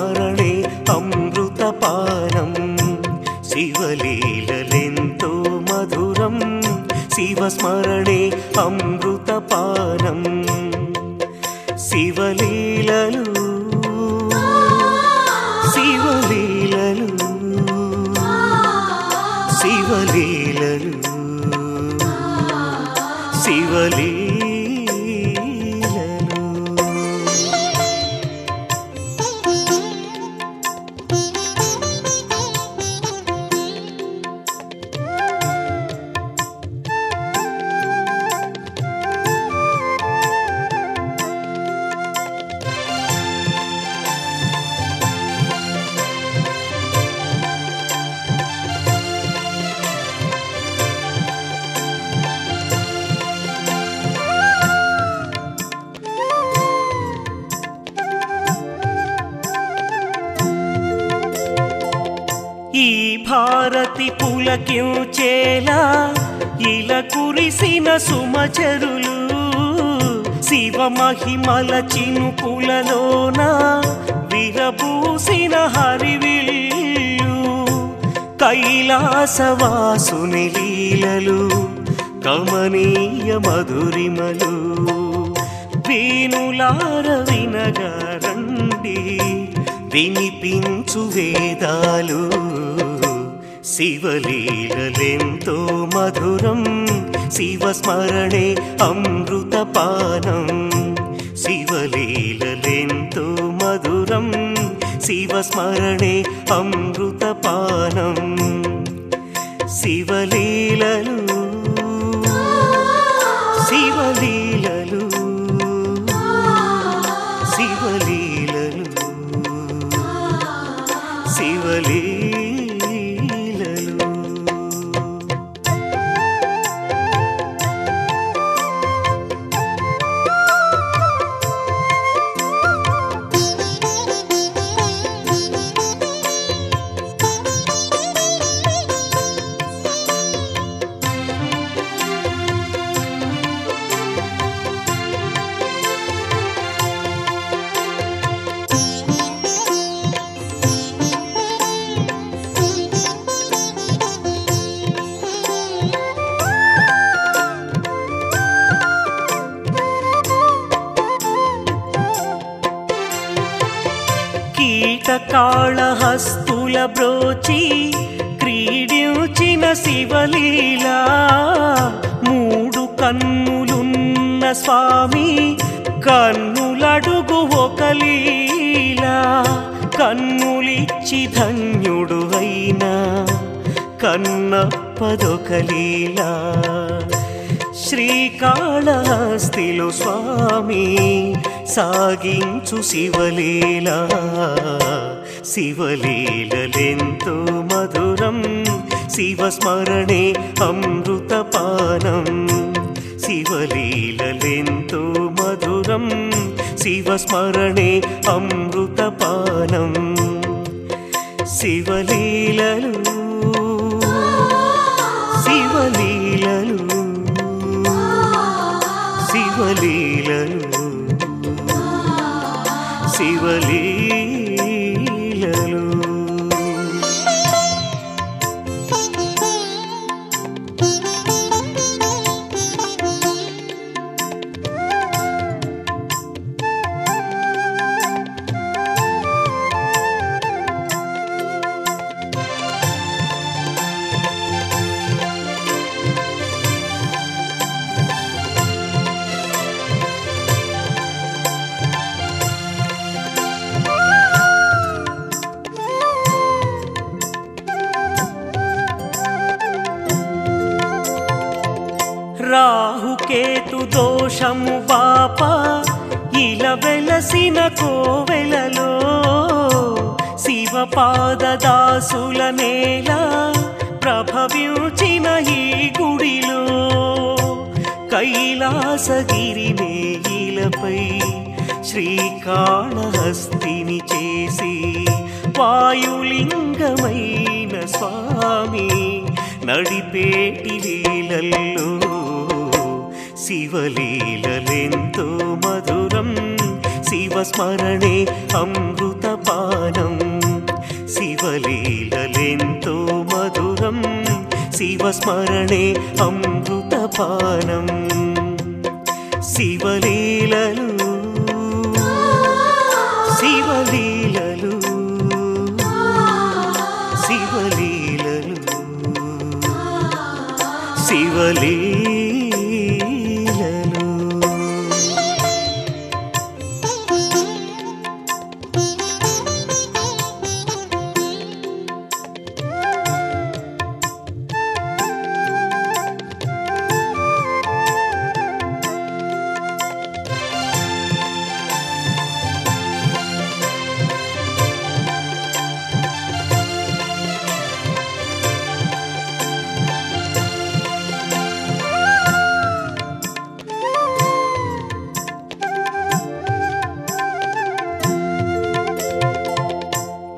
स्मरणे अमृतपानम्। शिवलीललेन्तो मधुरम्। शिवस्मरणे अमृतपानम्। పులకించేలా ఇలా కురిసిన సుమచరులు శివ మహిమల చినుకులలోన విరబూసిన హరివిల్లు. కైలాసవాసుని లీలలు కమనీయ మధురిమలు. వీణులార వినగారండి వినిపించు వేదాలు. శివలీలెంతో మధురం శివస్మరణే అమృతపానం. శివలీలెంతో మధురం శివస్మరణే అమృతపానం. శివలీలలు శివలీలలు కీటకాళహస్తుల బ్రోచి క్రీడించిన శివలీల. మూడు కన్నులున్న స్వామి కన్నులడుగు ఒక లీల. కన్నులిచ్చి ధన్యుడు అయినా కన్నప్పదొక లీల. శ్రీకాళహస్తిలో స్వామి సాగించు శివలీల శివలీలలెంతో మధురం శివస్మరణే అమృతపానం. శివలీలలెంతో మధురం శివస్మరణే అమృతపానం. శివలీలలు కోవెలలో శివ పాదదాసుల నేల ప్రభవించిన ఈ గుడిలో కైలాసగిరి నేలపై శ్రీకాళహస్తిని చేసి వాయులింగమైన స్వామి నడిపేటి లీలల్లో శివలీలలెంతో మధు శివస్మరణే అమృతపానం శివలీలలెంతో మధురం శివస్మరణే అమృతపానం శివలీలలు శివలీలలు శివలీలలు శివలీలలు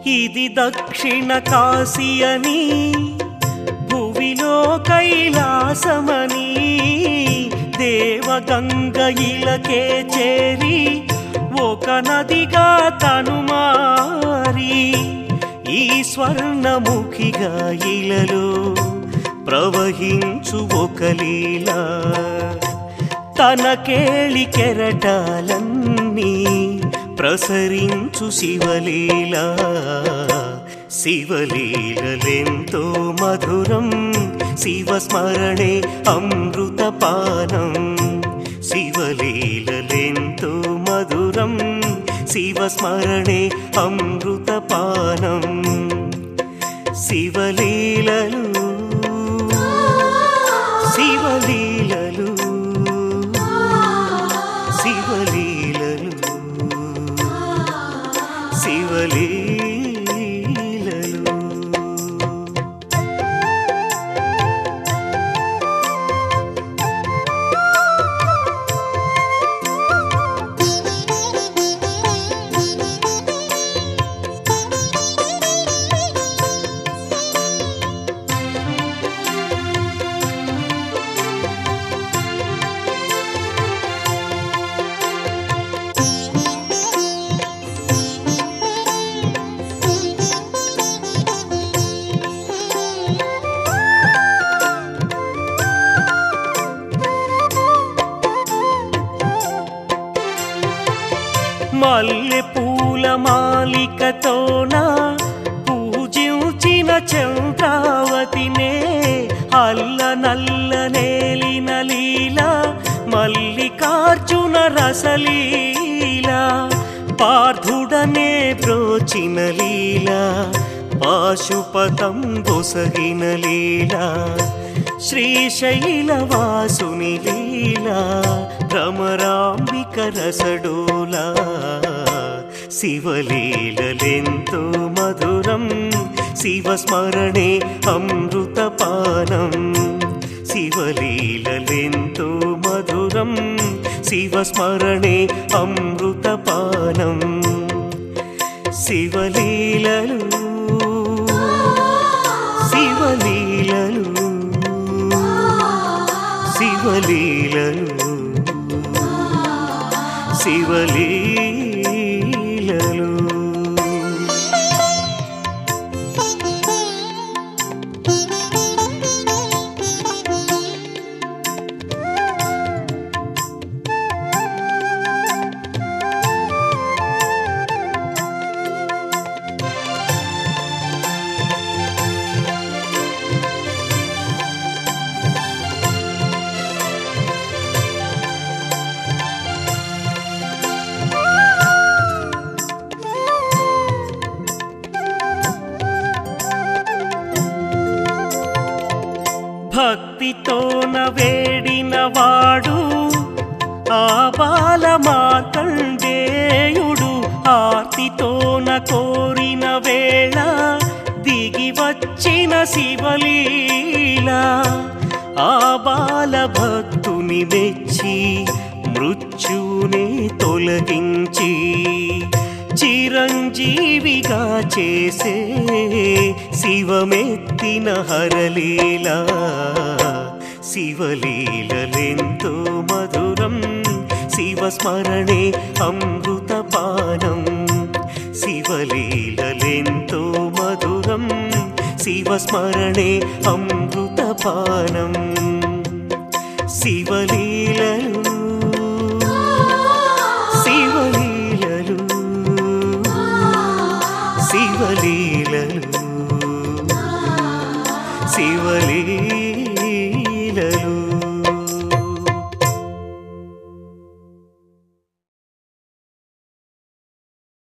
ఇది దక్షిణ కాశీ అని భువిలో కైలాసమని దేవగంగ ఇలకే చేరి ఒక నదిగా తను మారి ఈ స్వర్ణముఖిగా ఇలలో ప్రవహించు ఒక లీలా. తన కేళి కెరటాలన్నీ ప్రసరించు శివలీల. శివలీలలెంతో మధురం. శివస్మరణే అమృతపానం. శివలీలలెంతో మధురం. శివస్మరణే అమృతపానం. శివలీలలు. శివలీలలు. పల్లె పూల మాలికతోన పూజించిన చంద్రావతినే అల్ల నల్ల నేలిన లీల మల్లికార్జున రసలీల పార్థుడనే బ్రోచిన లీల పాశుపతం బొసగిన లీల. శ్రీశైలవాసుని లీలా భ్రమరాంబిక రసడోలా శివలీలలెంతో మధురం శివస్మరణే అమృతపానం. శివలీలలెంతో మధురం శివస్మరణే అమృతపానం. శివలీలలు శివలీలలు శివలీలలు శివలీలలు శివలీలా ఆ బాల భక్తుని మెచ్చి మృత్యునే తొలగించి చిరంజీవిగా చేసే శివమెత్తిన హరలీలా. శివలీలలెంతో మధురం శివస్మరణే అమృతపానం. శివలీలలెంతో మధురం शिवस्मरणे अमृतपानम्। शिवनीलम्